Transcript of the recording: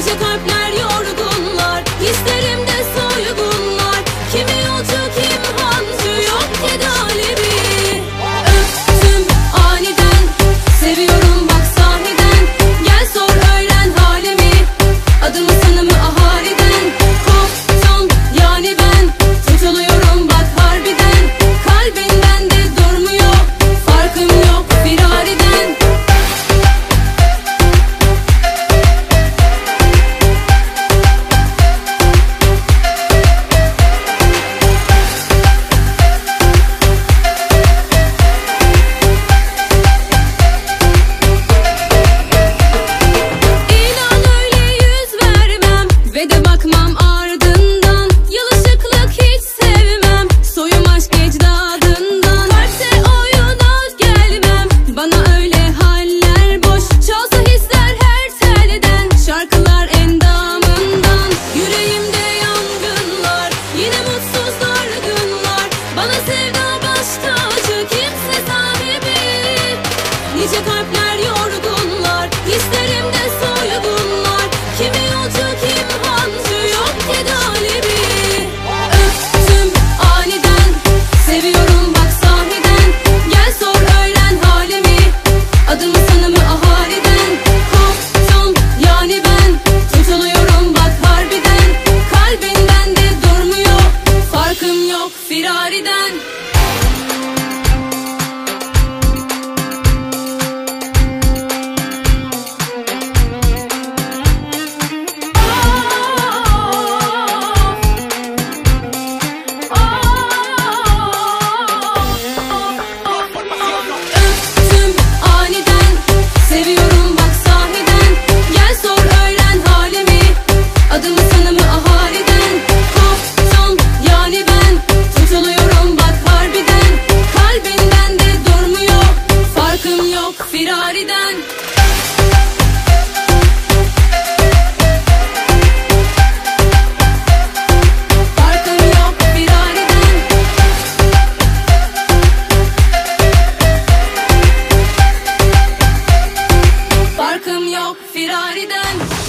It's you can't yok firariden